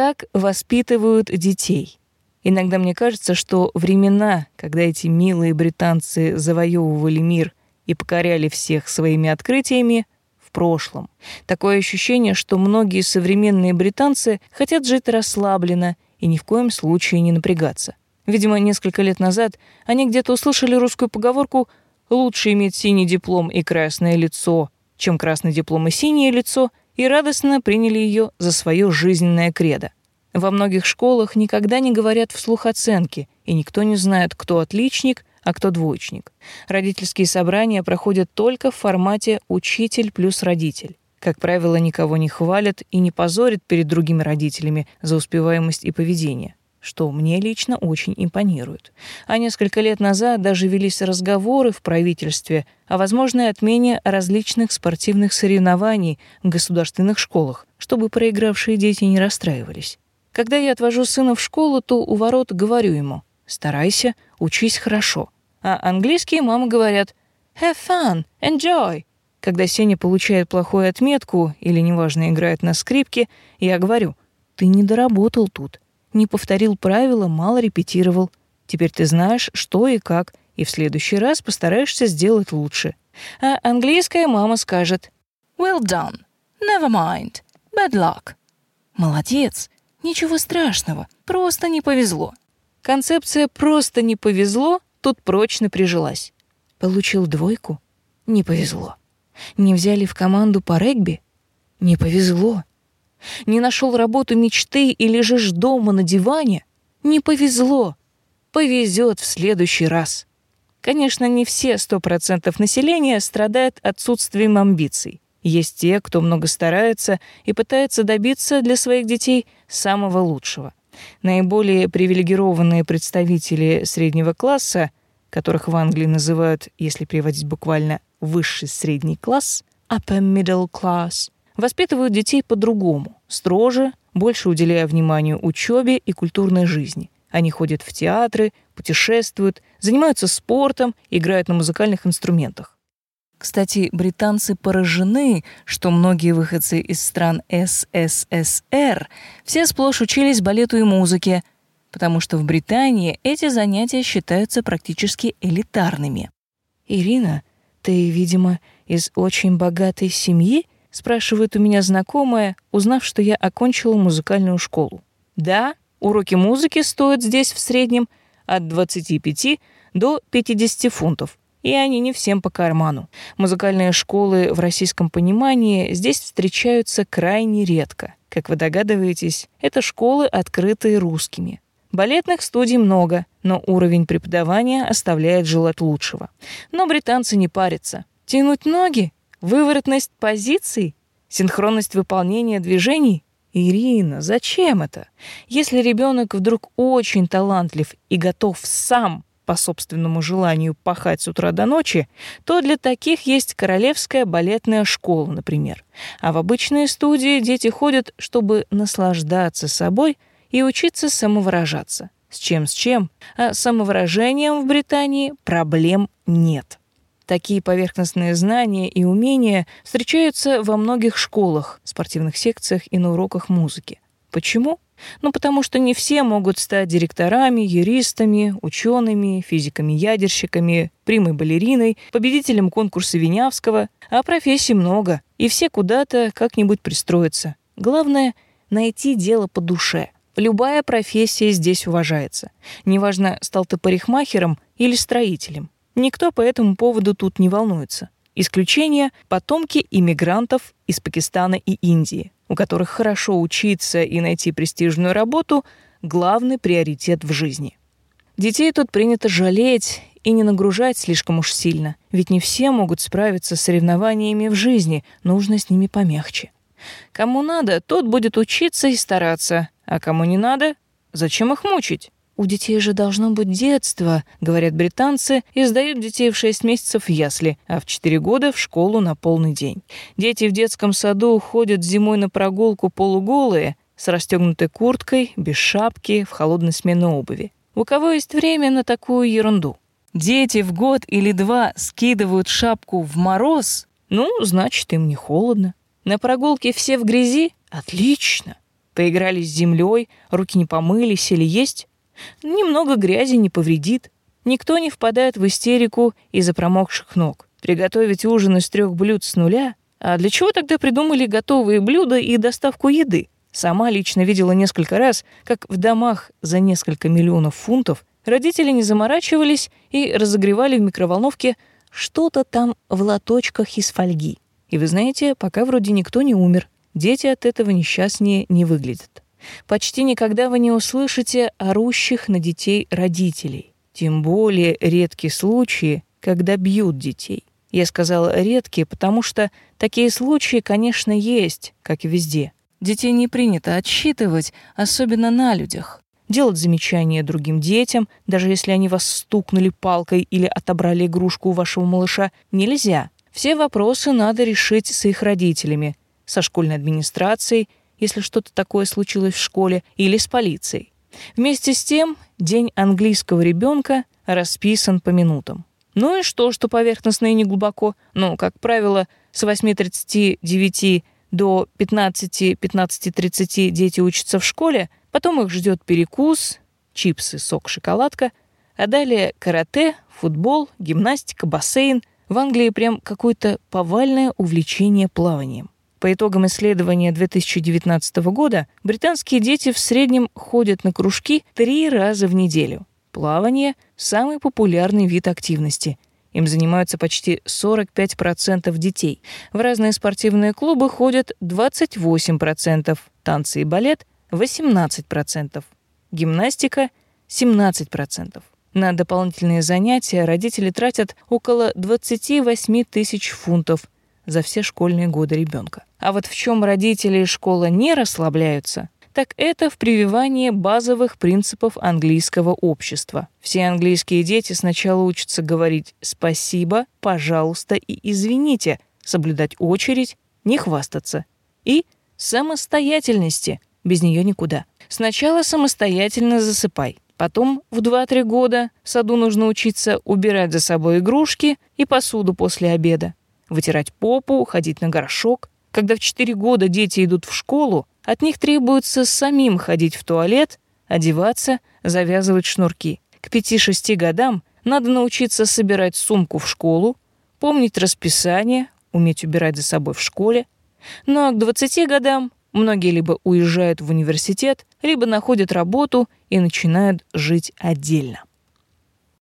как воспитывают детей. Иногда мне кажется, что времена, когда эти милые британцы завоевывали мир и покоряли всех своими открытиями, в прошлом. Такое ощущение, что многие современные британцы хотят жить расслабленно и ни в коем случае не напрягаться. Видимо, несколько лет назад они где-то услышали русскую поговорку «лучше иметь синий диплом и красное лицо, чем красный диплом и синее лицо», и радостно приняли ее за свое жизненное кредо. Во многих школах никогда не говорят вслух оценки, и никто не знает, кто отличник, а кто двоечник. Родительские собрания проходят только в формате «учитель плюс родитель». Как правило, никого не хвалят и не позорят перед другими родителями за успеваемость и поведение, что мне лично очень импонирует. А несколько лет назад даже велись разговоры в правительстве о возможной отмене различных спортивных соревнований в государственных школах, чтобы проигравшие дети не расстраивались. Когда я отвожу сына в школу, то у ворот говорю ему «старайся, учись хорошо». А английские мамы говорят «have fun, enjoy». Когда Сеня получает плохую отметку или, неважно, играет на скрипке, я говорю «ты не доработал тут, не повторил правила, мало репетировал. Теперь ты знаешь, что и как, и в следующий раз постараешься сделать лучше». А английская мама скажет «well done, never mind, bad luck». Молодец, Ничего страшного, просто не повезло. Концепция «просто не повезло» тут прочно прижилась. Получил двойку? Не повезло. Не взяли в команду по регби? Не повезло. Не нашел работу мечты и лежишь дома на диване? Не повезло. Повезет в следующий раз. Конечно, не все 100% населения страдают отсутствием амбиций. Есть те, кто много старается и пытается добиться для своих детей самого лучшего. Наиболее привилегированные представители среднего класса, которых в Англии называют, если переводить буквально, высший средний класс, upper middle class, воспитывают детей по-другому, строже, больше уделяя вниманию учебе и культурной жизни. Они ходят в театры, путешествуют, занимаются спортом, играют на музыкальных инструментах. Кстати, британцы поражены, что многие выходцы из стран СССР все сплошь учились балету и музыке, потому что в Британии эти занятия считаются практически элитарными. «Ирина, ты, видимо, из очень богатой семьи?» — спрашивает у меня знакомая, узнав, что я окончила музыкальную школу. «Да, уроки музыки стоят здесь в среднем от 25 до 50 фунтов и они не всем по карману. Музыкальные школы в российском понимании здесь встречаются крайне редко. Как вы догадываетесь, это школы, открытые русскими. Балетных студий много, но уровень преподавания оставляет желать лучшего. Но британцы не парятся. Тянуть ноги? Выворотность позиций? Синхронность выполнения движений? Ирина, зачем это? Если ребенок вдруг очень талантлив и готов сам по собственному желанию пахать с утра до ночи, то для таких есть королевская балетная школа, например. А в обычные студии дети ходят, чтобы наслаждаться собой и учиться самовыражаться. С чем с чем, а самовыражением в Британии проблем нет. Такие поверхностные знания и умения встречаются во многих школах, спортивных секциях и на уроках музыки. Почему? Ну, потому что не все могут стать директорами, юристами, учеными, физиками-ядерщиками, примой балериной, победителем конкурса Винявского, а профессий много, и все куда-то как-нибудь пристроятся. Главное — найти дело по душе. Любая профессия здесь уважается. Неважно, стал ты парикмахером или строителем. Никто по этому поводу тут не волнуется. Исключение — потомки иммигрантов из Пакистана и Индии у которых хорошо учиться и найти престижную работу – главный приоритет в жизни. Детей тут принято жалеть и не нагружать слишком уж сильно, ведь не все могут справиться с соревнованиями в жизни, нужно с ними помягче. Кому надо, тот будет учиться и стараться, а кому не надо, зачем их мучить? У детей же должно быть детство, говорят британцы, и сдают детей в 6 месяцев в ясли, а в 4 года в школу на полный день. Дети в детском саду ходят зимой на прогулку полуголые, с расстегнутой курткой, без шапки, в холодной смене обуви. У кого есть время на такую ерунду? Дети в год или два скидывают шапку в мороз, ну, значит, им не холодно. На прогулке все в грязи? Отлично. Поиграли с землей, руки не помыли, сели есть. Немного грязи не повредит. Никто не впадает в истерику из-за промокших ног. Приготовить ужин из трех блюд с нуля? А для чего тогда придумали готовые блюда и доставку еды? Сама лично видела несколько раз, как в домах за несколько миллионов фунтов родители не заморачивались и разогревали в микроволновке что-то там в лоточках из фольги. И вы знаете, пока вроде никто не умер, дети от этого несчастнее не выглядят. Почти никогда вы не услышите орущих на детей родителей. Тем более редкие случаи, когда бьют детей. Я сказала редкие, потому что такие случаи, конечно, есть, как и везде. Детей не принято отсчитывать, особенно на людях. Делать замечания другим детям, даже если они вас стукнули палкой или отобрали игрушку у вашего малыша, нельзя. Все вопросы надо решить с их родителями, со школьной администрацией, если что-то такое случилось в школе, или с полицией. Вместе с тем, день английского ребенка расписан по минутам. Ну и что, что поверхностно и не глубоко? Ну, как правило, с 8.39 до 15-15.30 дети учатся в школе, потом их ждет перекус, чипсы, сок, шоколадка, а далее карате, футбол, гимнастика, бассейн. В Англии прям какое-то повальное увлечение плаванием. По итогам исследования 2019 года британские дети в среднем ходят на кружки три раза в неделю. Плавание – самый популярный вид активности. Им занимаются почти 45% детей. В разные спортивные клубы ходят 28%, танцы и балет – 18%, гимнастика – 17%. На дополнительные занятия родители тратят около 28 тысяч фунтов за все школьные годы ребенка. А вот в чем родители и школа не расслабляются – так это в прививании базовых принципов английского общества. Все английские дети сначала учатся говорить «спасибо», «пожалуйста» и «извините», соблюдать очередь, не хвастаться. И самостоятельности. Без нее никуда. Сначала самостоятельно засыпай. Потом в 2-3 года саду нужно учиться убирать за собой игрушки и посуду после обеда, вытирать попу, ходить на горшок. Когда в 4 года дети идут в школу, от них требуется самим ходить в туалет, одеваться, завязывать шнурки. К 5-6 годам надо научиться собирать сумку в школу, помнить расписание, уметь убирать за собой в школе. Ну а к 20 годам многие либо уезжают в университет, либо находят работу и начинают жить отдельно.